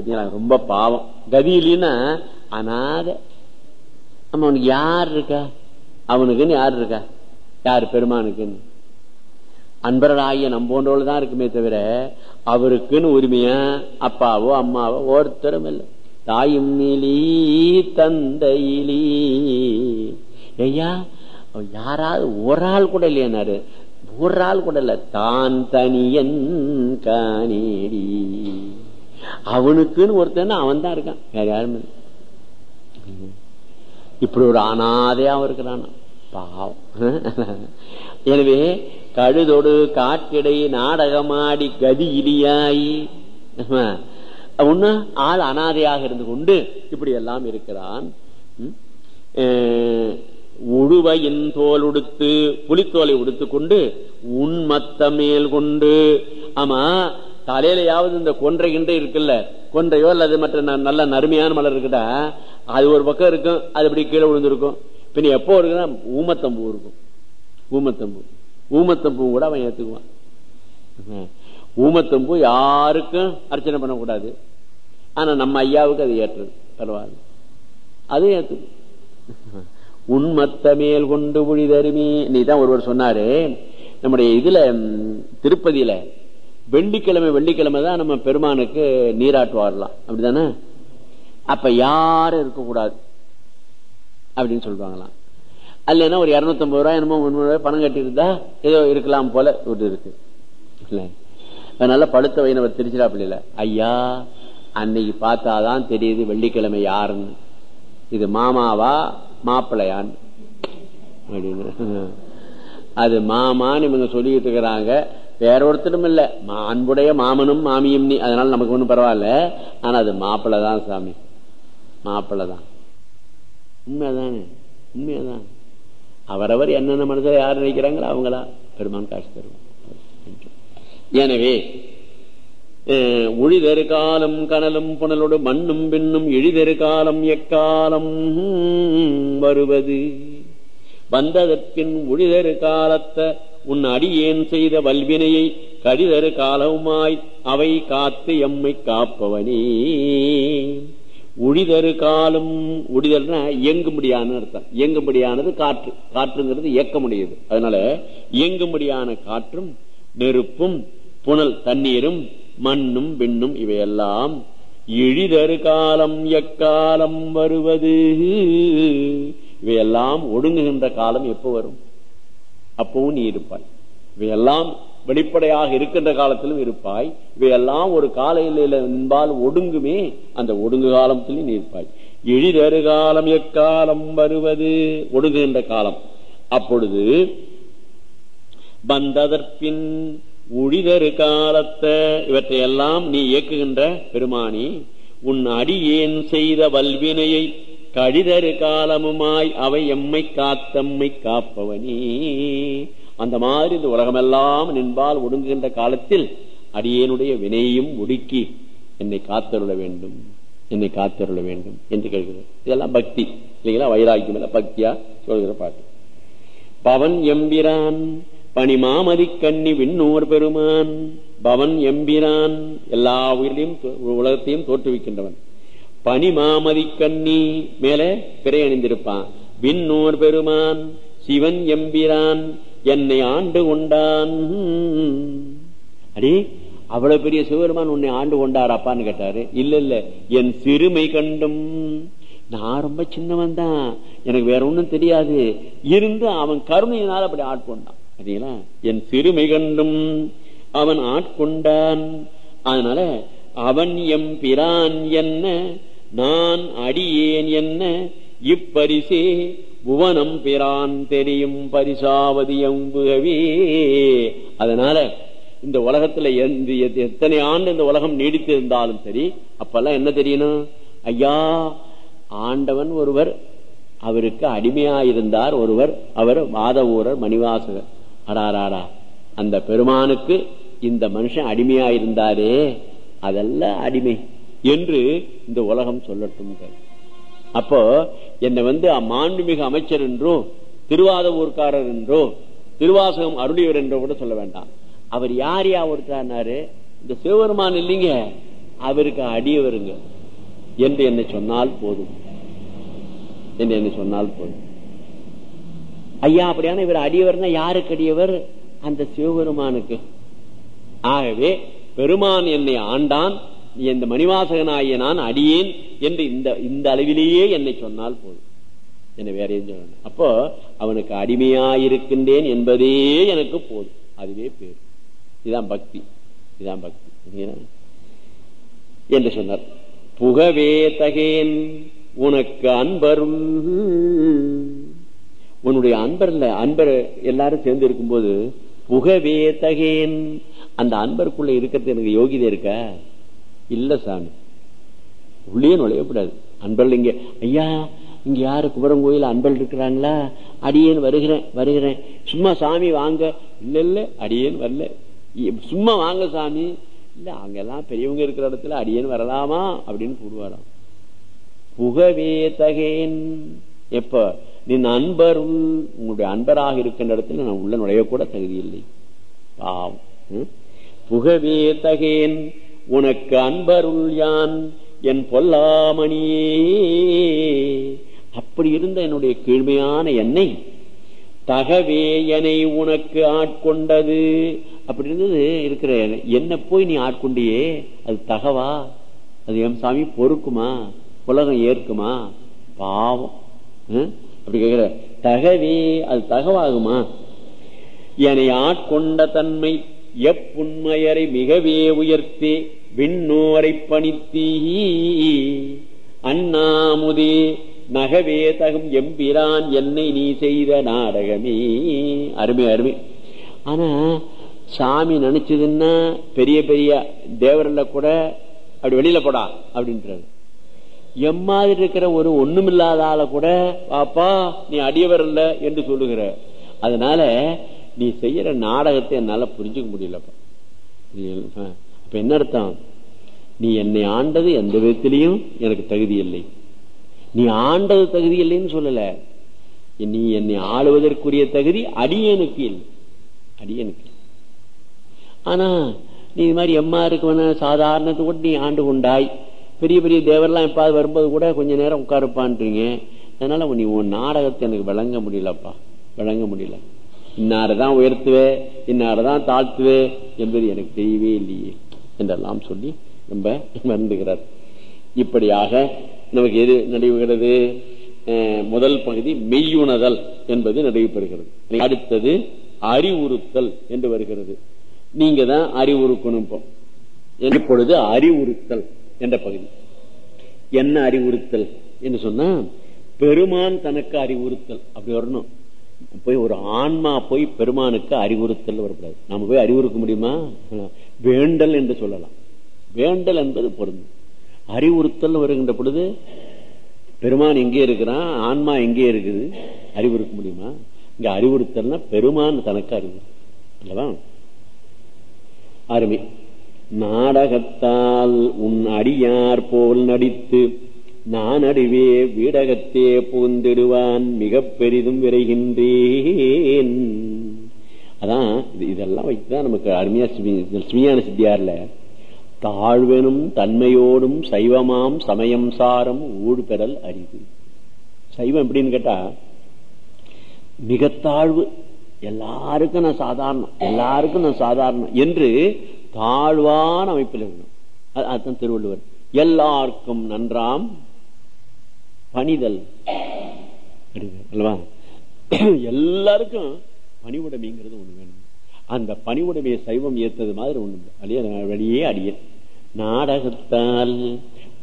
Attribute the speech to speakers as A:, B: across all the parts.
A: பார்த்தீங்களா? ரொம்ப பாவம். கதியிலின்னா அநாத நம்ம அவனுக்கு யார் இருக்கா? அவனுக்குன்னு யார் இருக்கா? யார்? பெருமானுக்குன்னு. அன்பர்களாகிய நம்போன்றோடு தான் இருக்குமே தவிர அவருக்குன்னு உரிமையா? அப்பாவோ அம்மாவோ ஒருத்தரும் இல்லை. தாயும் இலி தந்தையிலி. ஐயா யாராவது ஒரு ஆள் கூட இல்லையாரு ஒரு ஆள் கூட இல்ல. தான் தனியன் காணேடி. அவனுக்குன்னு ஒருத்தன் அவன் தான் இருக்கான். வேற யாருமே இப்படி ஒரு அனாதையாவும் இருக்கிறான். பாவம். எனவே கழுதொடு காட்டிடை நாடகமாடி கதி இலியாய் ஒண்ணு ஆள் அனாதையாக இருந்து கொண்டு இப்படி எல்லாம் இருக்கிறான். உழுவையின் தோல் உடுத்து புலித்தோலை உடுத்து கொண்டு உன்மத்த மேல் கொண்டு ஆமா தலையிலையாவது இந்த கொன்றை கிண்டை இருக்குல்ல? கொன்றையோ அல்லது மற்ற ந- நல்ல நறுமையான மலர் இருக்குதா? அது ஒரு பக்கம் இருக்கும் அது இப்படி கீழே விழுந்திருக்கும். பின்ன எப்போ இருக்குன்னா ஊமத்தம்பூ இருக்கும். ஊமத்தம்பூ. ஊமத்தம்பூ கூட அவன் ஏத்துக்குவான். ஊமத்தம்பூ யாருக்கும் அர்ச்சனை பண்ணக்கூடாது. ஆனா நம்ம ஐயாவுக்கு அது ஏற்றது. பரவாயில்ல. அது ஏத்துக்கும். உண்மத்த மேல் கொண்டு புழிதருமி நீ தான் ஒருவர் சொன்னாரு. நம்முடைய இதுல திருப்பதியில வெள்ளிக்கிழமை வெள்ளிக்கிழமை தான் நம்ம பெருமானுக்கு நீராட்டுவாரலாம். அப்படிதானே அப்ப யாரும் இருக்கக்கூடாது. அப்படின்னு சொல்லுவாங்களாம். அல்லனா ஒரு இருநூத்தம்பது ரூபாய் என்னமோ முந்நூறு ரூபாய் பணம் கட்டியிருந்தா ஏதோ இருக்கலாம் போல ஒரு இருக்கு. அதனால படுத்த வைணவர் திருச்சிராப்பள்ளி ஐயா அன்னைக்கு பார்த்தாதான் தெரியுது வெள்ளிக்கிழமை யாருன்னு. இது மாமாவா மாப்பிள்ளையான்னு. அப்படின்னு. அது மாமான்னு இவங்க சொல்லிட்டு இருக்கிறாங்க. வேற ஒருத்தரும் இல்ல. மா- அன்புடைய மாமனும் மாமியும் நீ அதனால நமக்கு ஒண்ணும் பரவாயில்ல. ஆனா அது மாப்பிள்ளை தான் சாமி. மாப்பிள்ளை தான் உண்மைதானே. உண்மையாதான் அவரவர் என்னென்ன மனதில் யார் நினைக்கிறாங்களோ அவங்களா? பெருமான் காட்சி தருவோம் எனவே அஹ், காலம் கனலும் புனலோடு மண்ணும் பின்னும் இழிதரு காலம் எக்காலம் வருவது. வந்ததற்கின் உழிதரு காலத்தை உன் அடியேன் செய்த வல்வினையை கடிதரு காலவுமாய் அவை காத்து எம்மை காப்பவனே. உழிதரு காலம் உழிதல்னா இயங்கும்படியான அர்த்தம். இயங்கும்படியானது காற்று. காற்றுங்கிறது இயக்க முடியுது அதனால இயங்கும்படியான காற்றும் நெருப்பும் புனல் தண்ணீரும் மண்ணும் விண்ணும் இவையெல்லாம் இழிதரு காலம் எக்காலம் வருவது? இவையெல்லாம் ஒடுங்குகின்ற காலம் எப்போ வரும்? அப்பவும் நீ இருப்பாய். இவையெல்லாம் வெளிப்படையாக இருக்கின்ற காலத்திலும் இருப்பாய். இவையெல்லாம் ஒரு காலையில என்பால் ஒடுங்குமே அந்த ஒடுங்கு காலத்திலும் நீ இருப்பாய் எழிதறு காலம் எக்காலம் வருவது? ஒடுங்குகின்ற காலம். அப்பொழுது வந்ததற்பின் உழிதரு காலத்தை இவற்றையெல்லாம் நீ இயக்குகின்ற பெருமானி உன் அடியேன் செய்த வல்வினையை கடிதரு காலமுமாய் அவை எம்மை காத்தம்மை காப்பவனே. அந்த மாதிரி இந்த உலகமெல்லாம் நின்பால் ஒடுங்குகின்ற காலத்தில் அடியேனுடைய வினையும் ஒடுக்கி என்னை காத்தருள வேண்டும் என்னை காத்தருள வேண்டும் என்று கேட்கிறது இதெல்லாம் பக்தி. இல்லைங்களா? வைராக்கியம் இல்ல பக்தியா? சொல்கிற பாட்டு. பவன் எம்பிரான் பனிமாமதி கண்ணி விண்ணூர் பெருமான். பவன் எம்பிரான் எல்லா உயிரிலையும் உலகத்தையும் தோற்றுவிக்கின்றவன். பனிமாமதி கண்ணி மேல பிறை அணிந்திருப்பான். விண்ணோர் பெருமான் சிவன் எம்பிரான் என்னை ஆண்டு கொண்டான். அடி அவ்வளவு பெரிய சிவபெருமான் உன்னை ஆண்டு கொண்டாராப்பான்னு கேட்டாரு. இல்ல இல்ல என் சிறுமை கண்டும். நான் ரொம்ப சின்னவன் தான். எனக்கு வேற ஒண்ணும் தெரியாது. இருந்து அவன் கருணையினால் அப்படி ஆட்கொண்டான். சரிங்களா என் சிறுமை கண்டும் அவன் ஆட்கொண்டான். அதனால அவன் எம் பிரான் என்ன நான் அடியேன் என்ன? இப்பரிசே புவனம் பிரான் தெரியும் பரிசாவதி எம்புகவே. அதனால இந்த உலகத்துல எந்த- எத்தனை ஆண்டு இந்த உலகம் நீடித்திருந்தாலும் சரி அப்பெல்லாம் என்ன தெரியணும்? ஐயா ஆண்டவன் ஒருவர் அவருக்கு அடிமையாயிருந்தார் ஒருவர் அவர் வாத ஊரர் மணிவாசகர். அடாராடா அந்த பெருமானுக்கு இந்த மனுஷன் அடிமையாயிருந்தாரே. அதெல்லாம் அடிமை. என்று இந்த உலகம் சொல்லட்டும் அப்போ என்னை வந்து மாண்புமிகு அமைச்சர் என்றோ திருவாத ஊர்க்காரர் என்றோ திருவாசகம் அருளியவர் என்றோ கூட சொல்ல வேண்டாம். அவர் யார் யா ஒருத்தாரு இந்த சிவபெருமான் இல்லைங்க. அவருக்கு அடியவருங்க. என்று என்னை சொன்னால் போதும். என்று என்னை சொன்னால் போதும். ஐயா அப்படியான இவர் அடியவர்னா யாருக்கு அடியவர்? அந்த சிவபெருமானுக்கு. ஆகவே பெருமான் என்னை ஆண்டான் இந்த மணிவாசகனாகிய நான் அடியேன் என்று இந்த இந்த அளவிலேயே என்னை சொன்னால் போதும். என்ன வேற எதுவும் அப்போ அவனுக்கு அடிமையாயிருக்கின்றேன் என்பதே எனக்கு போதும். அதுவே பேர். இதுதான் பக்தி. இதுதான் பக்தி. என்று சொன்னார். புகவே தகேன் உனக்கு அன்பருள் உன்னுடைய அன்பர்ல அன்பர் எல்லாரும் சேர்ந்து இருக்கும்போது புகவே தகேன். அந்த அன்பருக்குள்ள இருக்கிறது எனக்கு யோகிதை இருக்க? இல்ல சாமி. உள்ளே நுழையக்கூடாது அன்பல் இங்க ஐயா இங்க யாரு குமரன் கோயில் அன்பல் இருக்கிறாங்களா? அடியேன் வருகிறேன் வருகிறேன். சும்மா சாமி வாங்க. இல்ல இல்ல அடியேன் வரல. சும்மா வாங்க சாமி. இல்ல அங்கெல்லாம் பெரியவங்க இருக்கிற இடத்துல அடியேன் வரலாமா? அப்படின்னு கூடுவாராம் புகவே தகேன். எப்ப? நீ அன்பருள் உங்களுடைய அன்பராக இருக்கின்ற இடத்துல நான் உள்ள நுழையக்கூட தகுதி இல்லை பாவம் புகவே தகேன். உனக்கு அன்பருள் யான் என் பொல்லாமணியே. அப்படி இருந்த என்னுடைய கீழ்மையான என்னை தகவே என்னை உனக்கு ஆட்கொண்டது. அப்படி இருந்தது இருக்கிற என்ன போய் நீ ஆட்கொண்டியே அது தகவா? அது எம் சாமி பொறுக்குமா? உலகம் ஏற்குமா? பாவம். அப்படி கேட்கிற தகவே அது தகவாகுமா? என்னை ஆட்கொண்ட தன்மை எப்புண்மையரை மிகவே உயர்த்தி விண்ணோரை பணித்தீ. அண்ணாமுதே நகவே தகும் எம்பிரான் என்னை நீ செய்த நாடகமே. அருமை அருமை. ஆனா சாமி நினைச்சதுன்னா பெரிய பெரிய தேவரில் கூட அப்படி வெளியில போடா அப்படின்றாரு. எம்மாதிரி இருக்கிற ஒரு ஒண்ணுமில்லாத ஆளை கூட பாப்பா நீ அடியவர் இல்ல என்று சொல்லுகிற. அதனால நீ செய்யற நாடகத்தை என்னால புரிஞ்சுக்க முடியலப்பா. அப்ப என்ன அர்த்தம்? நீ என்னை ஆண்டது எந்த விதத்திலையும் எனக்கு தகுதி இல்லை. நீ ஆண்டது தகுதி இல்லைன்னு சொல்லல. நீ என்னை ஆளுவதற்குரிய தகுதி அடியனுக்கு இல்லை. அடியனுக்கு ஆனா நீ இது மாதிரி எம்மா இருக்கு சாதாரணத்தை கூட நீ ஆண்டு கொண்டாய். பெரிய பெரிய தேவரெல்லாம் எப்பாவது வரும்போது கூட கொஞ்ச நேரம் உட்காருப்பான்றீங்க. அதனால நீ உன் நாடகத்தை எனக்கு விளங்க முடியலப்பா. விளங்க முடியல. இன்னாரதான் உயர்த்துவே இன்னாரதான் தாழ்த்துவே என்பது எனக்கு தெரியவே இல்லையே என்றெல்லாம் சொல்லி ரொம்ப மறந்துகிறார் இப்படியாக நமக்கு எது நடைபெறுகிறது? முதல் பகுதி மெய்யுணதல் என்பது நடைபெறுகிறது. அடுத்தது அறிவுறுத்தல் என்று வருகிறது. நீங்க தான் அறிவுறுக்கணும் இப்போ. இப்பொழுது அறிவுறுத்தல் என்ற பகுதி. என்ன அறிவுறுத்தல் என்று சொன்னா பெருமான் தனக்கு அறிவுறுத்தல். அப்படி வரணும். போய் ஒரு ஆன்மா போய் பெருமானுக்கு அறிவுறுத்தல் வரக்கூடாது. நம்ம போய் அறிவுறுக்க முடியுமா? வேண்டல் என்று சொல்லலாம். வேண்டல் என்பது பொருந்தும் அறிவுறுத்தல் வருகின்ற பொழுது பெருமான் எங்கே இருக்கிறான் ஆன்மா எங்கே இருக்குது. அறிவுறுக்க முடியுமா? இங்க அறிவுறுத்தல்னா பெருமான் தனக்கு அறிவு அல்லவா? அருமை. நாடகத்தால் உன் அடியார் போல் நடித்து நான் அடிவே வீடகத்தே பூந்திடுவான் மிக பெரிதும் விரைகின்றேன். அதான் இதெல்லாம் வைத்துதான் நமக்கு அருமையா சுமியான சித்தியார்ல தாழ்வெனும் தன்மையோடும் சைவமாம் சமயம் சாரம் ஊடு பெறல் அரிது. சைவம் எப்படின்னு கேட்டா மிக தாழ்வு எல்லாருக்கும் நான் சாதாரணம் எல்லாருக்கும் நான் சாதாரணம் என்று தாழ்வான அமைப்பில் இருக்கணும். அதுதான் திருவள்ளுவர். எல்லாருக்கும் நன்றாம் பணிதல். அல்லவா எல்லாருக்கும் பணிவுடைமைங்கிறது ஒண்ணு வேணும். அந்த பணிவுடைமையை சைவம் ஏத்தது மாதிரி ஒண்ணு அழிய வழியே அடியன். நாடகத்தால்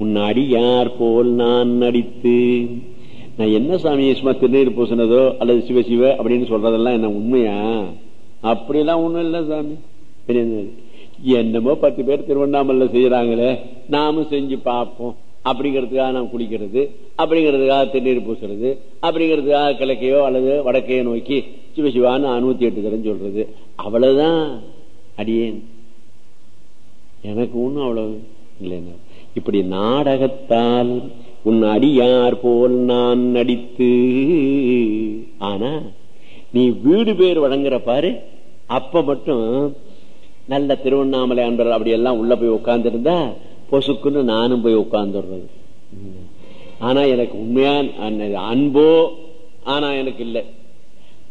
A: உன் அடியார் போல் நான் நடித்து நான் என்ன சாமி சும்மா திருநீர் பூசினதோ அல்லது சிவ சிவ அப்படின்னு சொல்றதெல்லாம் என்ன உண்மையா? அப்படிலாம் ஒண்ணும் இல்லை சாமி. என்னமோ பத்து பேர் திருவண்ணாமலை செய்யறாங்களே நாமும் செஞ்சு பார்ப்போம். அப்படிங்கிறதுக்காக நாம் குளிக்கிறது அப்படிங்கிறதுக்காக திருநீர் பூசுறது அப்படிங்கிறதுக்காக கிழக்கையோ அல்லது வடக்கையோ நோக்கி சிவசிவான்னு அறுநூத்தி எட்டு தரம் சொல்றது. அவ்வளவுதான் அடியேன். எனக்கு ஒண்ணும் அவ்வளவு இல்லைன்னா இப்படி நாடகத்தால் உன் அடியார் போல் நான் நடித்து ஆனா நீ வீடு பேர் வழங்குற பாரு அப்ப மட்டும் நல்ல திருவண்ணாமலை அன்பர் அப்படி எல்லாம் உள்ள போய் உட்கார்ந்து இருந்தா பொசுக்குன்னு நானும் போய் உட்கார்ந்துடுறது. ஆனா எனக்கு உண்மையான அன்போ ஆனா எனக்கு இல்லை.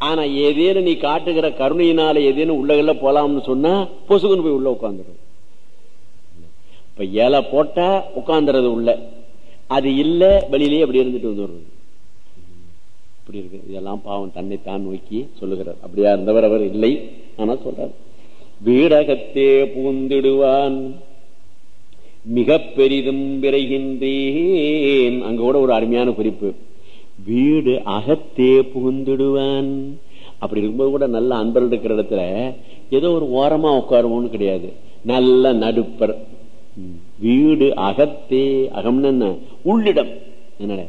A: ஆனா ஏதேனும் நீ காட்டுகிற கருணையினால ஏதேனும் உள்ளகல்ல போலாம்னு சொன்னா பொசுக்குன்னு போய் உள்ள உட்காந்துடும் இப்ப ஏழை போட்டா உட்காந்துறது உள்ள. அது இல்ல வெளியிலேயே அப்படி இருந்துட்டு வந்துடுறது. இப்படி இருக்கு. இதெல்லாம் பாவம் தன்னை தான் நோக்கி சொல்லுகிறார். அப்படியா இருந்தவர் அவர் இல்லை. ஆனா சொல்றார் வீடகத்தே பூந்திடுவான். மிக பெரிதும் விரைகின்றேன். அங்க கூட ஒரு அருமையான குறிப்பு. வீடு அகத்தே புகுந்துடுவான். அப்படி இருக்கும்போது கூட நல்ல அன்பர்கள் இருக்கிற இடத்துல ஏதோ ஒரு ஓரமா உட்காருவோம்னு கிடையாது. நல்ல நடுப்பர். வீடு அகத்தே அகம்னு என்ன? உள்ளிடம். என்ன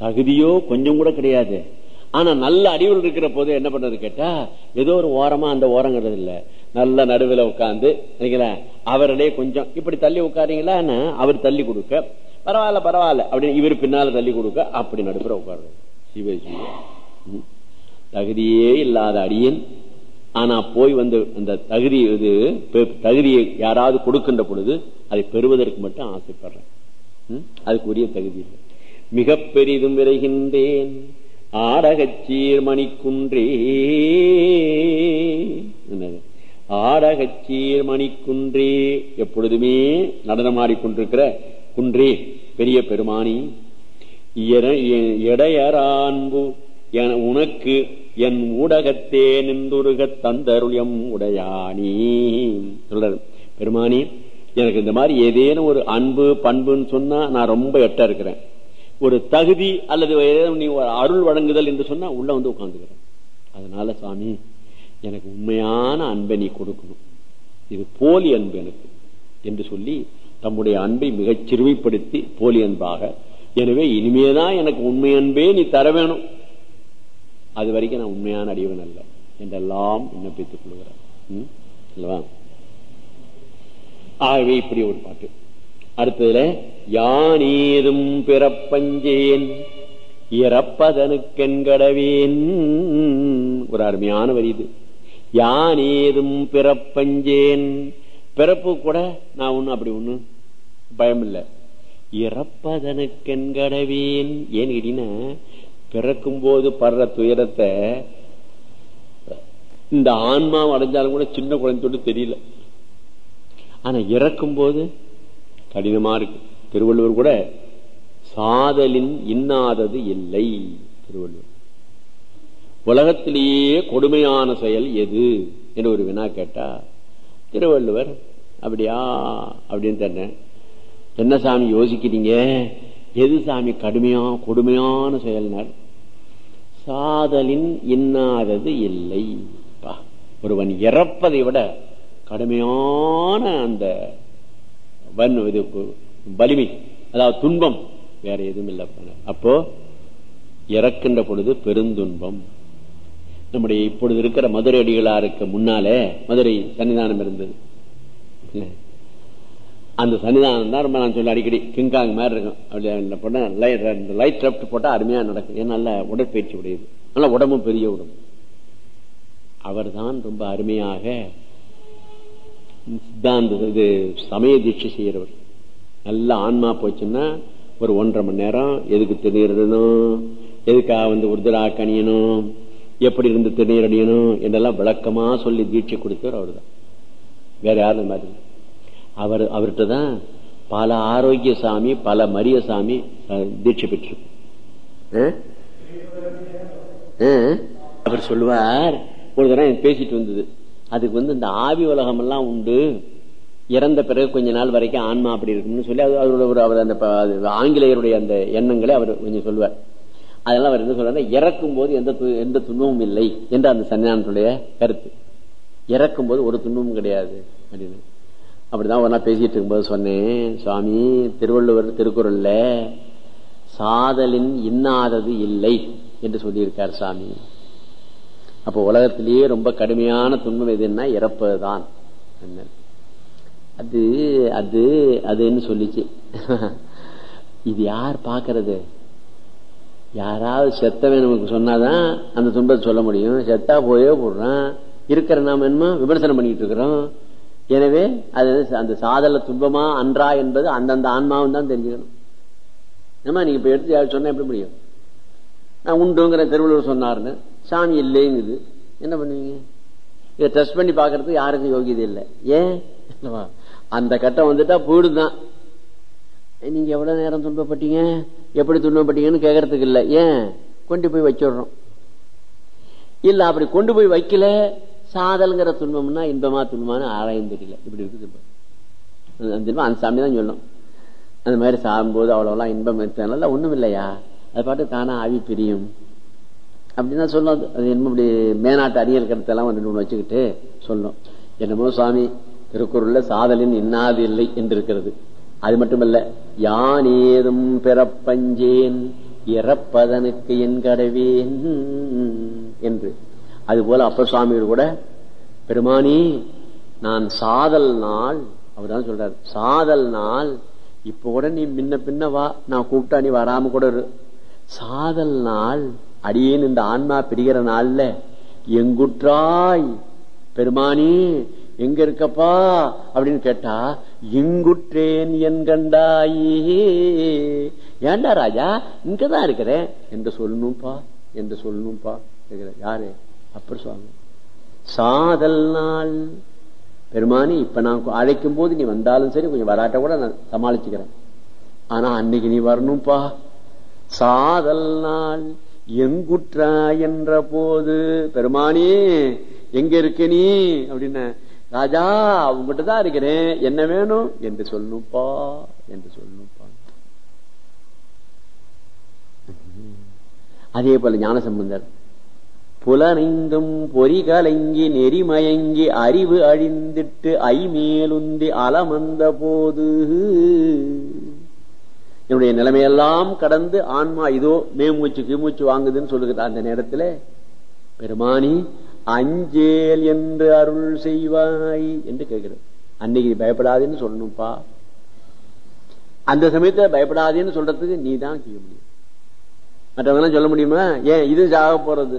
A: தகுதியோ கொஞ்சம் கூட கிடையாது. ஆனா நல்ல அறிவுகள் இருக்கிற போது என்ன பண்றது கேட்டா ஏதோ ஒரு ஓரமா அந்த ஓரங்கிறது இல்லை. நல்ல நடுவில் உட்கார்ந்து அவர்களே கொஞ்சம் இப்படி தள்ளி உட்காரீங்களா அவர் தள்ளி கொடுக்க. பரவாயில்ல பரவாயில்ல அப்படின்னு இவர் பின்னால தள்ளி கொடுக்க அப்படி நடுப்புற உட்காரு சிவஜி தகுதியே இல்லாத அடியன் ஆனா போய் வந்து அந்த தகுதி இது தகுதியை யாராவது கொடுக்கின்ற பொழுது அதை பெறுவதற்கு மட்டும் ஆசைப்படுறேன். அதுக்குரிய தகுதி இல்லை. மிக பெரிதும் விரைகின்றேன் ஆடகச்சீர் மணிக்குன்றே ஆடகச்சீர் மணிக்குன்றே எப்பொழுதுமே நடனமாடிக்கொண்டிருக்கிற குன்றே பெரிய பெருமானி. எடையரான்பு உனக்கு என் ஊடகத்தே நின்றுருக தந்தருளியம் உடையானி. சொல்ற பெருமானி எனக்கு இந்த மாதிரி ஏதேனும் ஒரு அன்பு பண்புன்னு சொன்னா நான் ரொம்ப எட்ட இருக்கிறேன். ஒரு தகுதி அல்லது நீ அருள் வழங்குதல் என்று சொன்னா உள்ள வந்து உட்காந்துக்கிறேன் அதனால சாமி எனக்கு உண்மையான அன்பை நீ கொடுக்கணும். இது போலி அன்பு எனக்கு என்று சொல்லி தம்முடைய அன்பை மிகச் சிறுமைப்படுத்தி போலி அன்பாக எனவே இனிமேதான் எனக்கு உண்மை அன்பே நீ தர வேணும். அது வரைக்கும் நான் உண்மையான அடிவன் அல்ல என்றெல்லாம் விண்ணப்பித்துக் கொள்கிறார். ஆகவே இப்படி ஒரு பாட்டு. அடுத்ததுல யானேதும் பிறப்பஞ்சேன் இறப்பதனுக்கென்கடவேன் ஒரு அருமையான வரி இது. யான் ஏதும் பிறப்பஞ்சேன். பிறப்பு கூட நான் ஒன்றும் அப்படி ஒண்ணு பயம் இறப்பதனுக்கென்கடவேன் ஏன்னு கேட்டீங்கன்னா பிறக்கும் போது படுற துயரத்தை இந்த ஆன்மா அடைஞ்சாலும் கூட சின்ன குழந்தையோடு தெரியல. ஆனா இறக்கும் போது கடினமா இருக்கு. திருவள்ளுவர் கூட சாதலின் இன்னாதது இல்லை திருவள்ளுவர். உலகத்திலேயே கொடுமையான செயல் எது? என்று ஒரு வினா கேட்டா திருவள்ளுவர் அப்படியா? அப்படின்னு தன்ன என்ன சாமி யோசிக்கிறீங்க? எது சாமி கடுமையா கொடுமையான செயல்னர்? சாதலின் இன்னாதது இல்லை. ஒருவன் இறப்பதை விட கடுமையான அந்த வன் இது வலிமை அதாவது துன்பம் வேற எதுவும் இல்லை. அப்போ இறக்கின்ற பொழுது பெருந்துன்பம். நம்முடைய இப்பொழுது இருக்கிற மதுரை அடிகளாருக்கு முன்னாலே மதுரை சன்னிதானம் இருந்தது. அந்த சன்னிதானம் தான் ரொம்ப நான் சொல்ல அடிக்கடி கிங்காங் மாதிரி இருக்கும். அப்படி போட்டா லைட் லெப்ட் போட்டால் அருமையா நடக்கும். ஏன்னா நல்ல உடற்பயிற்சி உடையது. நல்ல உடம்பும் பெரிய உடம்பு. அவர் தான் ரொம்ப அருமையாக சித்தாந்த இது சமய தீட்சை செய்யறவர் நல்ல ஆன்மா போச்சுன்னா ஒரு ஒன்றரை மணி நேரம் எதுக்கு திடீரணும் எதுக்காக வந்து உருதரா கணியணும் எப்படி இருந்து திருநீர் அணியணும் என்றெல்லாம் விளக்கமா சொல்லி தீட்சை கொடுத்தவர் அவர் தான் வேற யாரும் மாதிரி அவர் அவர்கிட்ட தான் பல ஆரோக்கிய சாமி பல மரிய சாமி தீட்சை பெற்று அவர் சொல்லுவார் ஒரு தடவை பேசிட்டு வந்தது. அதுக்கு வந்து இந்த ஆவி உலகம் எல்லாம் உண்டு. இறந்த பிறகு கொஞ்ச நாள் வரைக்கும் ஆன்மா அப்படி இருக்கும்னு சொல்லி அது அவரோட ஒரு அவர் அந்த ஆங்கிலேயருடைய அந்த எண்ணங்களை அவர் கொஞ்சம் சொல்லுவார். அதெல்லாம் அவர் என்ன சொல்றாரு இறக்கும் போது எந்த எந்த துன்பமும் இல்லை என்று அந்த சன்னிதானத்துடைய கருத்து. இறக்கும் போது ஒரு துன்பமும் கிடையாது அப்படின்னு. அப்படிதான் ஒன்னா பேசிட்டு இருக்கும்போது சொன்னேன் சுவாமி திருவள்ளுவர் திருக்குறள்ல சாதலின் இன்னாதது இல்லை என்று சொல்லியிருக்கார் சாமி. அப்போ உலகத்திலேயே ரொம்ப கடுமையான துன்பம் எதுன்னா இறப்பதுதான். அது அது அதுன்னு சொல்லிச்சு. இது யார் பாக்குறது யாராவது செத்தவன் நமக்கு சொன்னாதான் அந்த துன்பத்தை சொல்ல முடியும். செத்தா போயே போடுறான். இருக்கிற நாம என்னமோ விமர்சனம் பண்ணிட்டு இருக்கிறோம். எனவே அது அந்த சாதல துன்பமா அன்றா என்பது அந்தந்த ஆன்மாவும் தான் தெரிஞ்சுக்கணும். ஏமா நீங்க இப்ப எடுத்து சொன்னா எப்படி முடியும்? நான் உண்டுங்கிற திருவள்ளுவர் சொன்னார்னு. சாமி இல்லைங்குது. என்ன பண்ணுவீங்க? இதை டெஸ்ட் பண்ணி பாக்குறதுக்கு யாருக்கும் யோகியதை இல்லை. ஏன்? அந்த கட்டம் வந்துட்டா போயிடுதான் நீங்க எவ்வளவு நேரம் துன்பப்பட்டீங்க? எப்படி துன்பப்பட்டீங்கன்னு கேட்கறதுக்கு இல்லை. ஏன்? கொண்டு போய் வச்சிடுறோம். இல்ல அப்படி கொண்டு போய் வைக்கல. சாதல்ங்கிற துன்பம்னா இன்பமா துன்பமான ஆராயம் தெரியல இப்படி இருக்குது துன்பம் அந்த சாமி தான் சொல்லும் அந்த மாதிரி சாகும்போது அவ்வளவுலாம் இன்பம் எடுத்ததுனால ஒண்ணும் இல்லையா? அது பாட்டு தானா ஆவி பிரியும். அப்படின்னா சொல்லும் அது என்ன இப்படி மேனாட்டு அரியல் கருத்தெல்லாம் ரெண்டு மூணு வச்சுக்கிட்டு சொல்லும் என்னமோ சுவாமி திருக்குறள்ல சாதலின் இன்னாது இல்லை என்று இருக்கிறது அது மட்டுமல்ல யான் ஏதும் பிறப்பஞ்சேன் இறப்பதனுக்கு என் கடவேன் என்று. அதுபோல அப்ப சுவாமிகள் கூட பெருமானி நான் சாதல் நாள் அவர்தான் சொல்றாரு சாதல் நாள் இப்ப கூட நீ முன்ன பின்ன வா நான் கூப்பிட்டா நீ வராம கூட சாதல் நாள் அடியேன் இந்த ஆன்மா பிரிகிற நாள்ல எங்குற்றாய்? பெருமானி எங்க இருக்கப்பா? அப்படின்னு கேட்டா இங்குற்றேன் என் கண்டாயே ஏண்டா ராஜா இங்கதான் இருக்கிறேன் என்று சொல்லணும்பா என்று சொல்லணும்பா யாரு? அப்பர் சுவாமி சாதல் நாள். பெருமானி இப்ப நான் அழைக்கும் போது நீ வந்தாலும் சரி கொஞ்சம் வராட்ட கூட நான் சமாளிச்சுக்கிறேன். ஆனா அன்னைக்கு நீ வரணும்பா. சாதல் நாள். எங்குற்றா என்ற போது பெருமானி எங்க இருக்க நீ? அப்படின்னு ராஜா அவங்ககிட்ட தான் இருக்கிறேன். என்ன வேணும்? என்று சொல்லுப்பா என்று சொல்லுப்பா. அதே போல ஞானசம்பந்தர். புலனைந்தும் பொறி கலங்கி நெறிமயங்கி அறிவு அழிந்திட்டு ஐமேலுந்தி அலமந்த போது என்னுடைய நிலைமையெல்லாம் கடந்து ஆன்மா இதோ மேமூச்சு கிமூச்சு வாங்குதுன்னு சொல்லுகிற அந்த நேரத்தில். பெருமானி அஞ்சேல் என்று அருள் செய்வாய் என்று கேட்கிறது. அன்னைக்கு பயப்படாதேன்னு சொல்லணும்ப்பா. அந்த சமயத்துல பயப்படாதேன்னு சொல்றதுக்கு நீ தான் செய்ய முடியும். மற்றவங்கெல்லாம் சொல்ல முடியுமா? ஏன் இது சாக போறது.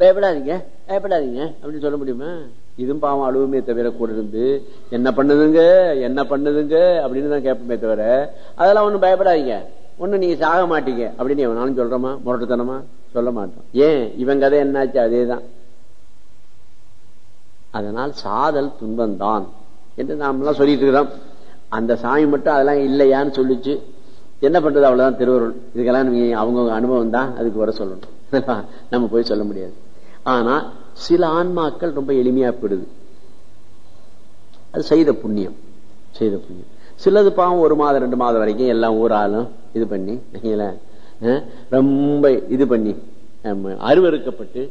A: பயப்படாதீங்க பயப்படாதீங்க அப்படின்னு சொல்ல முடியுமா? இதுவும் பாவம் அழுவுமே தவிர கூட இருந்து என்ன பண்ணுதுங்க என்ன பண்ணுதுங்க அப்படின்னு தான் கேட்போமே தவிர அதெல்லாம் ஒண்ணும் பயப்படாதீங்க. ஒன்றும் நீங்க சாக மாட்டீங்க அப்படின்னு எவனாலும் சொல்றோமா? முரட்டுத்தனமா? சொல்ல மாட்டோம். ஏன்? இவன் கதை என்னாச்சு? அதேதான். அதனால் சாதல் துன்பம்தான் என்று நாமெல்லாம் சொல்லிட்டு இருக்கிறோம் அந்த சாமி மட்டும் அதெல்லாம் இல்லையான்னு சொல்லிச்சு. என்ன பண்றது அவ்வளவுதான் திருவருள். இதுக்கெல்லாம் நீங்க அவங்க அனுபவம் தான். அதுக்கு வர சொல்லணும். நம்ம போய் சொல்ல முடியாது. ஆனா சில ஆன்மாக்கள் ரொம்ப எளிமையா போயிடுது அது செய்த புண்ணியம். செய்த புண்ணியம். சிலது பாவம் ஒரு மாதம் ரெண்டு மாதம் வரைக்கும் எல்லாம் ஊராலும் இது பண்ணி ரொம்ப இது பண்ணி அருவறுக்கப்பட்டு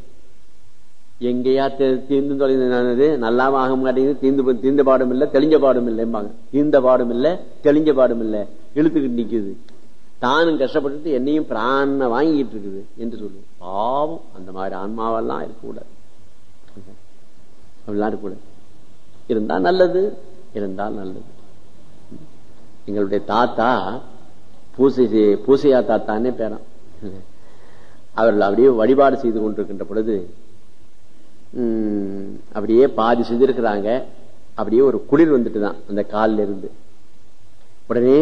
A: எங்கேயா தீர்ந்து தொலைந்தது நல்லாம ஆக மாட்டேங்குது தீர்ந்து தீர்ந்த பாடும் இல்லை தெளிஞ்ச பாடும் இல்லைம்பாங்க தீர்ந்த பாடும் இல்ல தெளிஞ்ச பாடும் இல்ல இழுத்துக்கிட்டு நிக்குது. தானும் கஷ்டப்பட்டு என்னையும் பிராண வாங்கிட்டு இருக்குது என்று சொல்லுவோம் பாவம் அந்த மாதிரி ஆன்மாவெல்லாம் இருக்கக்கூடாது. அப்படிலாம் இருக்கக்கூடாது. இருந்தா நல்லது இருந்தால் நல்லது. எங்களுடைய தாத்தா பூசை பூசையா தாத்தானே பேரான். அவர்கள் அப்படியே வழிபாடு செய்து கொண்டிருக்கின்ற பொழுது அப்படியே பாதி செஞ்சிருக்கிறாங்க. அப்படியே ஒரு குளிர் வந்துட்டு தான் அந்த காலில் இருந்து. உடனே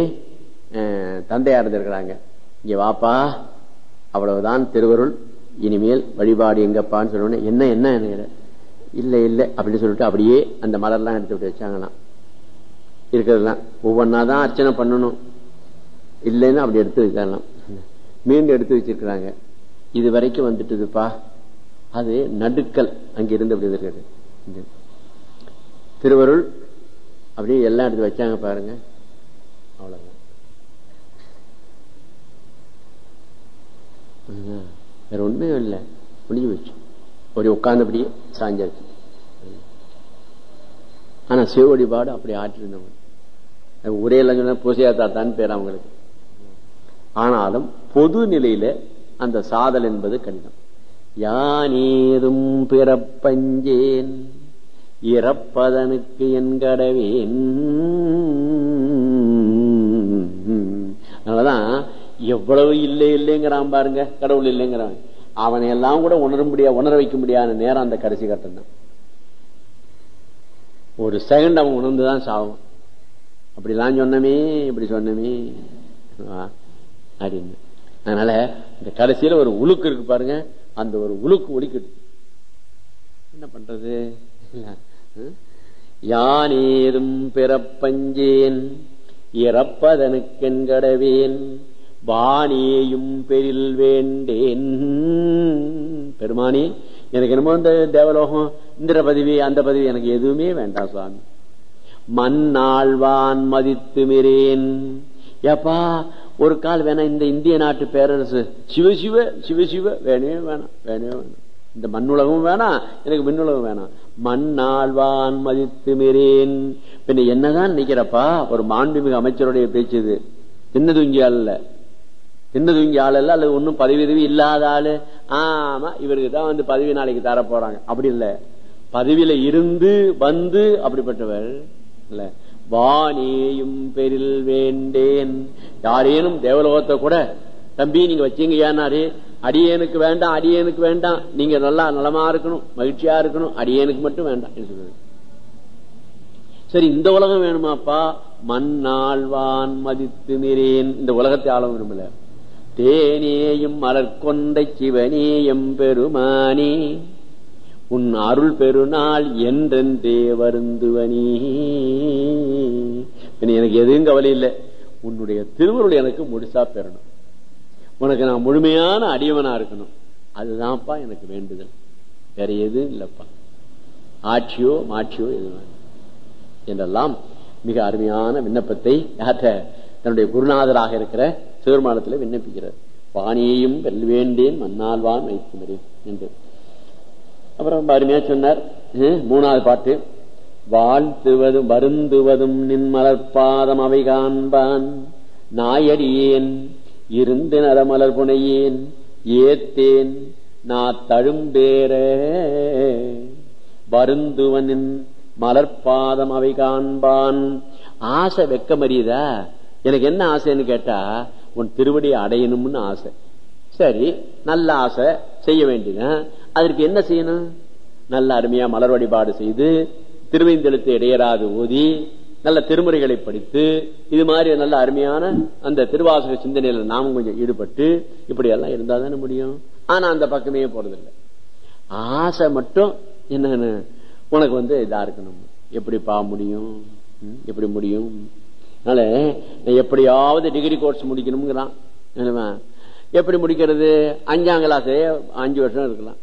A: தந்தையா இருந்திருக்கிறாங்க இங்க வாப்பா அவ்வளவுதான் திருவருள் இனிமேல் வழிபாடு எங்கப்பான்னு சொன்னோடனே என்ன என்ன இல்லை இல்லை அப்படின்னு சொல்லிட்டு அப்படியே அந்த மலர்லாம் எடுத்து விட்டு வச்சாங்களாம். இருக்கிறதுலாம் ஒவ்வொன்னா தான் அர்ச்சனை பண்ணணும். இல்லைன்னு அப்படி எடுத்து வச்சாங்களாம். மீண்டும் எடுத்து வச்சிருக்கிறாங்க. இது வரைக்கும் வந்துட்டுதுப்பா. அது நடுக்கல். அங்கிருந்து அப்படி இருக்காது திருவருள் அப்படியே எல்லாம் எடுத்து வச்சாங்க பாருங்க. அவ்வளவுதான். வேற ஒண்ணுமே இல்லை. முடிஞ்சு வச்சு ஒரு உட்கார்ந்தபடியே சாஞ்சாச்சு. ஆனா சிவடிபாடு அப்படி ஆற்றிருந்தவங்க ஒரே லஞ்சம் பூசையா தாத்தான்னு பேர் அவங்களுக்கு. ஆனாலும் பொது நிலையில அந்த சாதல் என்பது கடினம். யானேதும் பிறப்பஞ்சேன் இறப்பதனுக்கு என் கடவேன். அதனாலதான் எவ்வளவு இல்லை இல்லைங்கிறான் பாருங்க கடவுள் இல்லைங்கிறான் அவனை எல்லாம் கூட உணர உணர வைக்க முடியாத நேரம் அந்த கடைசி கட்டம் தான். ஒரு செகண்ட் அவன் உணர்ந்துதான் சாவும். அப்படிலாம் சொன்னமே இப்படி சொன்னமே. அப்படின்னு. அதனால இந்த கடைசியில ஒரு உழுக்கு இருக்கு பாருங்க அந்த ஒரு உழுக்கு ஒழிக்கிட்டு என்ன பண்றது? யானேதும் பிறப்பஞ்சேன் இறப்பதனுக்கென்கடவேன் வாணியையும் பெரில் வேண்டேன். பெருமானி எனக்கு என்னமோ இந்த தேவலோகம் இந்திர பதவி அந்த பதவி எனக்கு எதுவுமே வேண்டாம் சுவாமி. மண்ணாழ்வான் மதித்து மிரேன் எப்பா ஒரு கால் வேணா இந்த இந்திய நாட்டு பேரரசு. சிவசிவ சிவசிவ வேணவே வேணாம் வேணவே வேணாம் இந்த மண்ணுலகமும் வேணாம் எனக்கு மின்னுலகம் வேணாம் மண்ணாழ்வான் மதித்து மிரேன் பின்ன என்னதான் நினைக்கிறப்பா ஒரு மாண்புமிகு அமைச்சருடைய பேச்சுது தின்ன தூங்கி ஆள் இல்ல. தின்ன ஆள் அல்ல அல்லது ஒன்னும் பதவி உதவி இல்லாத ஆளு. ஆமா இவருக்கு தான் வந்து பதவி நாளைக்கு தர போறாங்க அப்படி இல்ல. பதவியில இருந்து வந்து அப்படிப்பட்டவர் இல்ல. வானேயும் பெரில் வேண்டேன். யாரேனும் தேவலோகத்தை கூட தம்பி நீங்க வச்சீங்க ஏனாரு அடியேனுக்கு வேண்டாம் அடியேனுக்கு வேண்டாம். நீங்க நல்லா நலமா இருக்கணும் மகிழ்ச்சியா இருக்கணும் அடியேனுக்கு மட்டும் வேண்டாம். சொல்றது சரி இந்த உலகம் வேணுமாப்பா? மண்ணாழ்வான் மதித்து நிறேன். இந்த உலகத்தை ஆள விரும்பல தேனேயும் மலர்கொண்ட சிவனேயம் பெருமானே உன் அருள் பெருநாள் என்றென்றே வருந்துவனி எனக்கு எதுவும் கவலை இல்லை. உன்னுடைய திருவருள் எனக்கு முடிசா பெறணும். உனக்கு நான் முழுமையான அடியவனா இருக்கணும். அதுதான்ப்பா எனக்கு வேண்டுதல். வேற எதுவும் இல்லப்பா. ஆட்சியோ மாட்சியோ எதுவும் என்றெல்லாம் மிக அருமையான விண்ணப்பத்தை யாற்ற தன்னுடைய குருநாதராக இருக்கிற சிவருமானத்தில் விண்ணப்பிக்கிறார். பாணியையும் வெல்வேண்டேன் மன்னால்வான் வைக்குமரேன் என்று. அப்புறம் அருமையா சொன்னார் மூணாவது பாட்டு. வாழ்த்துவதும் வருந்துவதும் நின் மலர்பாதம் அவை காண்பான். நாயடியேன் இருந்து நரமலர் புனையேன் ஏத்தேன் நான் தழும்பேற வருந்துவனின் மலர்பாதம் அவை காண்பான். ஆசை வெக்க மறியதா எனக்கு என்ன ஆசைன்னு கேட்டா உன் திருவடியை அடையணும்னு ஆசை. சரி நல்ல ஆசை செய்ய வேண்டியது அதற்கு என்ன செய்யணும்? நல்ல அருமையா மலர் வழிபாடு செய்து திருவைந்தெழுத்து இடையராது ஓதி நல்ல திருமுறைகளை படித்து இது மாதிரி நல்ல அருமையான அந்த திருவாசக சிந்தனையில நாமும் கொஞ்சம் ஈடுபட்டு இப்படி எல்லாம் இருந்தா தானே முடியும். ஆனா அந்த பக்கமே போறதில்லை. ஆசை மட்டும் என்னன்னு உனக்கு வந்து இதா இருக்கணும். எப்படி பா முடியும்? எப்படி முடியும்? அதனால எப்படியாவது டிகிரி கோர்ஸ் முடிக்கணுங்கிறான் எப்படி முடிக்கிறது? அஞ்சாம் கிளாஸ் அஞ்சு வருஷம் இருக்கலாம்.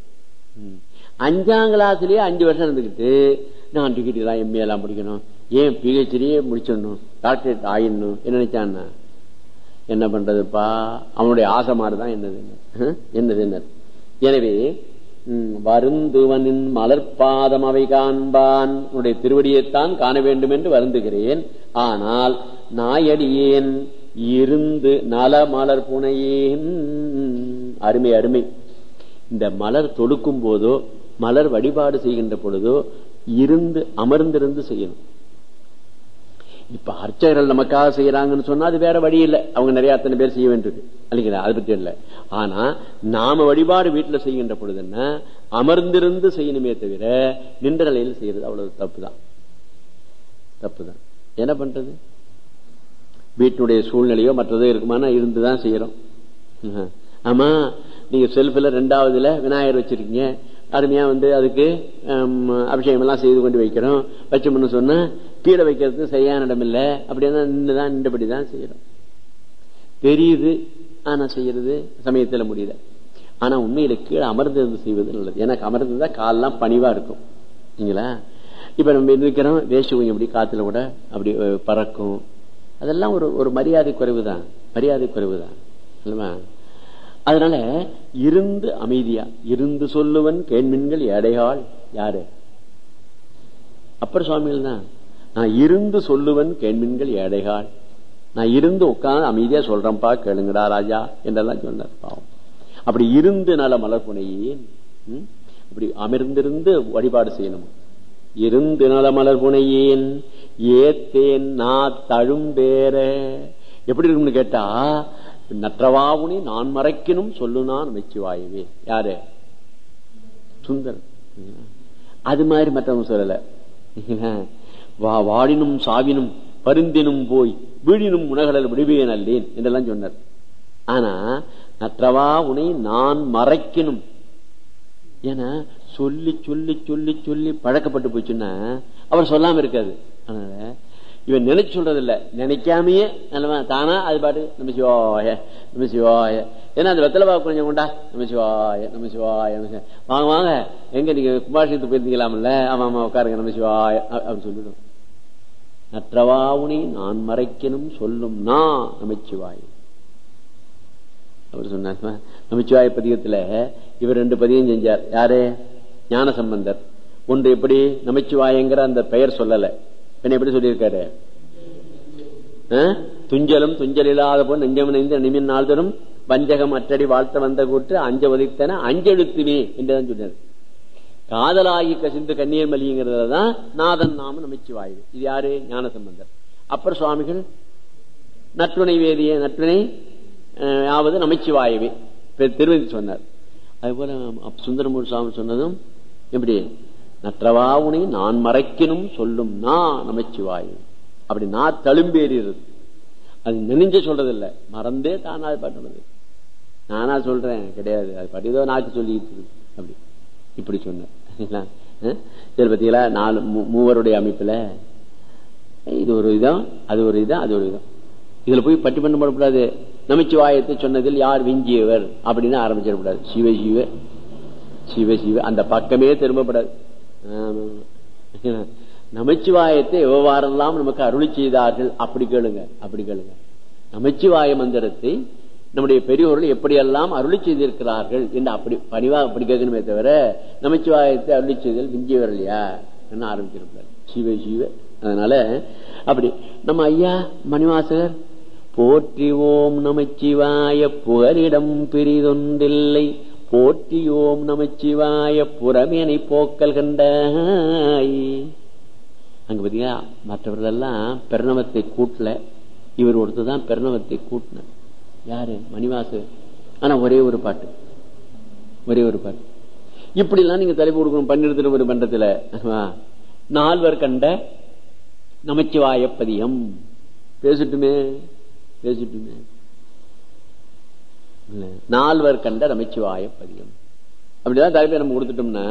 A: அஞ்சாம் கிளாஸ்லயே அஞ்சு வருஷம் இருந்துகிட்டு நான் டிகிரி எல்லாம் எம்ஏ எல்லாம் முடிக்கணும். ஏன் பிஹெச்டியே முடிச்சிடணும்? டாக்டரேட் ஆயிடணும். என்ன நினைச்சான்னா? என்ன பண்றதுப்பா? அவனுடைய ஆசை மாதிரிதான் என்னது என்னது என்ன? எனவே வருந்துவனின் மலர்பாதம் அவை காண்பான். உன்னுடைய திருவடியைத்தான் காண வேண்டும் என்று வருந்துகிறேன். ஆனால் நாயடியேன் இருந்து நல மலர் புனையேன். அருமை அருமை. இந்த மலர் தொடுக்கும் போதோ மலர் வழிபாடு செய்கின்ற பொழுதோ இருந்து அமர்ந்திருந்து செய்யணும். இப்ப அர்ச்சகர்கள் நமக்காக செய்யறாங்கன்னு சொன்னா அது வேற வழி இல்லை. அவங்க நிறைய அத்தனை பேர் செய்ய வேண்டியது இல்லைங்களா? அதை பற்றி இல்லை. ஆனா நாம வழிபாடு வீட்டுல செய்கின்ற பொழுது என்ன? அமர்ந்திருந்து செய்யணுமே தவிர நின்ற நிலையில் செய்யறது அவ்வளவு தப்புதான். தப்புதான். என்ன பண்றது? வீட்டினுடைய சூழ்நிலையோ மற்றதோ இருக்குமானா இருந்துதான் செய்யறோம். ஆமா நீங்க செல்ஃபில் ரெண்டாவதுல விநாயகர் வச்சிருக்கீங்க. அருமையா வந்து அதுக்கு அபிஷேகம் எல்லாம் செய்து கொண்டு வைக்கிறோம். வச்சோம்னு சொன்னா கீழே வைக்கிறது சரியான இடம் இல்லை அப்படின்னா நின்றுதான் நின்றபடிதான் செய்யறோம். தெரியுது ஆனா செய்யறது சமயத்துல முடியல. ஆனா உண்மையில கீழே அமர்ந்திருந்து செய்வது நல்லது. எனக்கு அமர்ந்திருந்தா காலெல்லாம் பணிவா இருக்கும். இல்லைங்களா? இப்ப நம்ம இருக்கிறோம் வேஷ்டி கொஞ்சம் அப்படி காத்துல கூட அப்படி பறக்கும். அதெல்லாம் ஒரு ஒரு மரியாதை குறைவு தான் மரியாதை குறைவு தான் இல்லவா அதனால இருந்து அமைதியா இருந்து சொல்லுவன் கேள்மின்கள் எடையாள் யாரு? அப்பர் சுவாமிகள் தான். நான் இருந்து சொல்லுவன் கேள்மின்கள் எடைகால் நான் இருந்து உட்கார்ந்து அமைதியா சொல்றேன்ப்பா கேளுங்கடா ராஜா என்றெல்லாம் சொன்னார் பாவம். அப்படி இருந்து நல மலர் புனையேன் அப்படி அமர்ந்திருந்து வழிபாடு செய்யணும்? இருந்து நல மலர் புனையேன் ஏத்தேன் நான் தழும்பேற. எப்படி இருக்கும்னு கேட்டா நற்றவாவுனி நான் மறைக்கணும் சொல்லுனா நான் யாரு? சுந்தர். அது மாதிரி மற்றவங்க சொல்லல. வா வாடினும் சாவினும் பருந்தினும் போய் வீழினும் உணகடல் விடுவேன் அல்லேன் என்றெல்லாம் சொன்னார். ஆனா நற்றவா உனை நான் மறைக்கணும். ஏன்னா சொல்லி சொல்லி சொல்லி சொல்லி பழக்கப்பட்டு போச்சுன்னா அவர் சொல்லாம இருக்காது. அதனால இவன் நினைச்சு சொல்றது இல்ல நினைக்காமயே தானா அது பாட்டு? நம்ம சிவாய நம்ம சிவாய. ஏன்னா அந்த வெத்தலை பாக்கு கொஞ்சம் கொண்டா நம்ம சிவாய நம்ம சிவாய வாங்க வாங்க. எங்க நீங்க குமாரசத்துக்கு போயிருந்தீங்களாம்ல? ஆமா ஆமா உட்காருங்க. நம்ம சிவாய. அப்படின்னு சொல்லிடும். நற்றவாவுனி நான் மறைக்கணும் சொல்லும் நான் நமச்சிவாய் அவர் சொன்னார் நமச்சிவாய பதிகத்துல இவர் ரெண்டு பதியம் செஞ்சார். யாரு? ஞான சம்பந்தர் ஒன்று எப்படி? நமச்சிவாயங்கிற அந்த பெயர் சொல்லல. என்ன எப்படி சொல்லியிருக்காரு? துஞ்சலும் துஞ்சல் இல்லாத போல் நெஞ்சம் நினைந்து நிமின் நாள்தரும் வஞ்சகம் அற்றடி வாழ்த்த வந்த கூட்டு அஞ்ச உதைத்தன அஞ்செழுத்துமே என்றுதான் சொன்னார். காதலாகி கசிந்து கண்ணீர் மலிங்கிறதுல தான் நாதன் நாம நமச்சிவாயு இது யாரு? ஞான சம்பந்தர் அப்புறம் சுவாமிகள் நற்றுணை வேதிய நற்றுணை அஹ், யாவது நமச்சிவாயவே. திருவதி சொன்னார். அதுபோல சுந்தரமூர் சுவாமி சொன்னதும் எப்படி? நற்றவாவுனை நான் மறைக்கணும் சொல்லும் நான் நமச்சிவாய். அப்படி நான் தழும்பேறிடுது அது நினைஞ்ச சொல்றது மறந்தே தானா அது பாட்டுறது நானா சொல்றேன் கிடையாது. அது பட்டிதோ நாக்கு சொல்லிட்டு இருக்கு. அப்படி. இப்படி சொன்னேன். சரி பார்த்தீங்களா? நாலு மூ- மூவருடைய அமைப்புல. இது ஒரு விதம் அது ஒரு விதம் அது ஒரு விதம். இதுல போய் பட்டி பண்ண போடக்கூடாது. நமச்சிவாயத்தை சொன்னதில் யார் விஞ்சியவர்? அப்படின்னு ஆரம்பிச்சிடக்கூடாது. சிவ சிவ சிவ சிவ. அந்த பக்கமே திரும்பப்படாது. நமச்சிவாயத்தை எவ்வாறெல்லாம் நமக்கு அருளி செய்தார்கள் அப்படி கேளுங்க அப்படி கேளுங்க. நமச்சிவாய மந்திரத்தை நம்முடைய பெரியோர்கள் எப்படியெல்லாம் அருளி செய்திருக்கிறார்கள் என்று அப்படி பணிவா அப்படி கேட்கணுமே தவிர நமச்சிவாயத்தை அருளி செய்தல் விஞ்சியவர் இல்லையா என்ன ஆரம்பிச்சிருப்பார். சிவ சிவ. அதனால அப்படி. நம்ம ஐயா மணிவாசகர் போற்றிவோம் நமச்சிவாய புகலிடம் பிரிதொன்றில்லை. போற்றியோம் நமச்சிவாய புறமேனை போக்கல் கண்டாய் அங்க பாத்தீங்களா மற்றவர்கள் எல்லாம் பிரணவத்தை கூட்டல. இவர் ஒருத்தர் தான் பெருணவத்தை கூட்டினார். யாரு? மணிவாசு. ஆனா ஒரே ஒரு பாட்டு. ஒரே ஒரு பாட்டு. இப்படி எல்லாம் நீங்க தலைப்பு கொடுக்கணும் பன்னிரு ஒரு மன்றத்துல. நால்வர் கண்ட நமச்சிவாய பதியம். பேசட்டுமே பேசட்டுமே. நால்வர் கண்ட நமச்சிவாய பதியம் அப்படிதான் தலைப்பை நம்ம கொடுத்துட்டோம்னா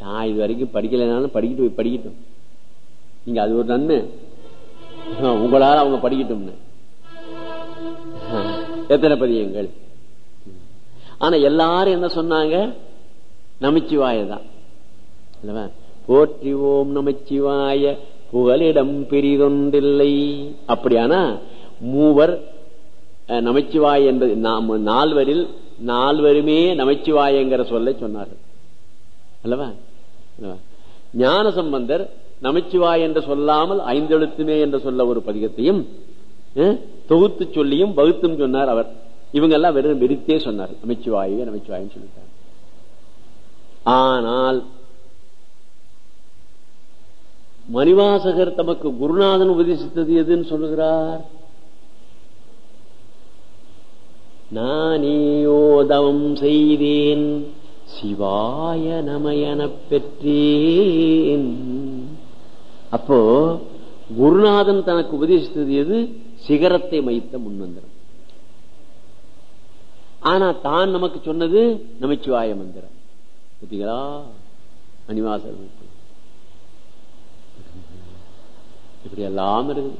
A: நான் இது வரைக்கும் படிக்கலைனாலும் படிக்கிட்டு போய் படிக்கட்டும். நீங்க அது ஒரு நன்மை. உங்களால் உங்களால அவங்க படிக்கட்டும்னு. எத்தனை பதியங்கள் ஆனா எல்லாரும் என்ன சொன்னாங்க? நமச்சிவாய தான் இல்லவா? போற்றி ஓம் நமச்சிவாய புகலிடம் பெரிதொன்றில்லை. அப்படியானா? மூவர் நமச்சிவாய் என்பது நாம் நால்வரில் நால்வருமே நமச்சிவாயங்கிற சொல்ல சொன்னார்கள். அல்லவா? அல்லவா? ஞான சம்பந்தர் நமச்சிவாய் என்று சொல்லாமல் ஐந்தெழுத்துமே என்று சொல்ல ஒரு பதிகத்தையும் தொகுத்து சொல்லியும் வகுத்தும் சொன்னார் அவர். இவங்க எல்லாம் வெறும் வெறித்தே சொன்னார் நமச்சிவாயே நமச்சிவாயின்னு சொல்லிட்டார் ஆனால் மணிவாசகர் தமக்கு குருநாதன் உபதேசித்தது எதுன்னு சொல்லுகிறார்? நானேயோதவம் செய்தேன். சிவாய நமயன பெற்றேன். அப்போ குருநாதன் தனக்கு உபதேசித்தது எது? சிகரத்தை மைத்த முன்மந்திரம் ஆனா தான் நமக்கு சொன்னது நமச்சிவாய மந்திரம். பார்த்தீங்களா மணிவாசகர் இப்படி எல்லாம் இருக்குது.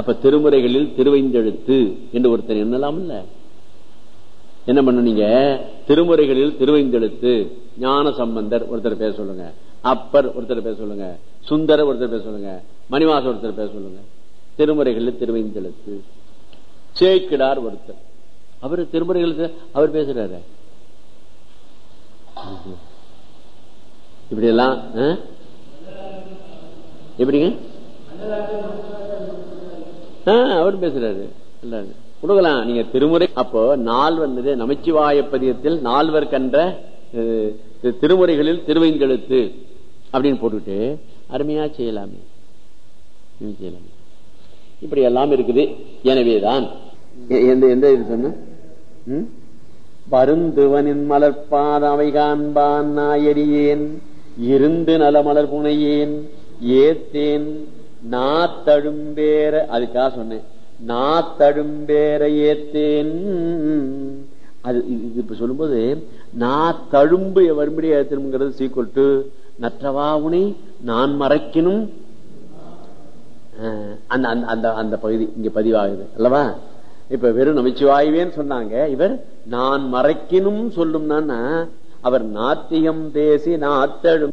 A: அப்ப திருமுறைகளில் திருவைந்தெழுத்து என்று ஒருத்தர் என்னலாம் இல்ல என்ன பண்ணுனீங்க திருமுறைகளில் திருவைந்தெழுத்து. ஞான சம்பந்தர் ஒருத்தர் பேச சொல்லுங்க. அப்பர் ஒருத்தர் பேச சொல்லுங்க. சுந்தர ஒருத்தர் பேச சொல்லுங்க. மணிவாச ஒருத்தர் பேச சொல்லுங்க. திருமுறைகளில் திருவைந்தெழுத்து. சேக்கிடார் ஒருத்தர். அவர் திருமுறைகள் அவர் பேசுறாரு. இப்படி எல்லாம் எப்படிங்க? அவர் பேசுறாரு. எல்லாரும். கொடுக்கலாம். நீங்க திருமுறை அப்போ நாள் வந்தது நமச்சிவாய பதியத்தில் நால்வர் கன்ற திருமுறைகளில் திருவைந்தெழுத்து அப்படின்னு போட்டுட்டு அருமையா செய்யலாமே. செய்யலாம் செய்யலாமே. இப்படி எல்லாம் இருக்குது. எனவேதான். எந்த எந்த இது சொன்ன? பருந்துவனின் மலர்பாத அவை காண்பான் நாயறியேன் இருந்து நலமலர் புனையேன் ஏத்தேன் நாத்தழும்பேர அதுக்காக சொன்னேன். ஏத்தேன் அது இப்ப சொல்லும்போது நான் தழும்பு வரும்படி ஏத்தணுங்கிறது சீக்குவல் டு நற்றவாவுனை நான் மறைக்கணும். அந்த அந்த- அந்த அந்த பகுதி இங்க பதிவாகுது. அல்லவா? இப்ப வெறும் நமச்சிவாயுவேன்னு சொன்னாங்க. இவர் நான் மறைக்கணும் சொல்லும்னா அவர் நாத்தியம் பேசி நாத்தழும்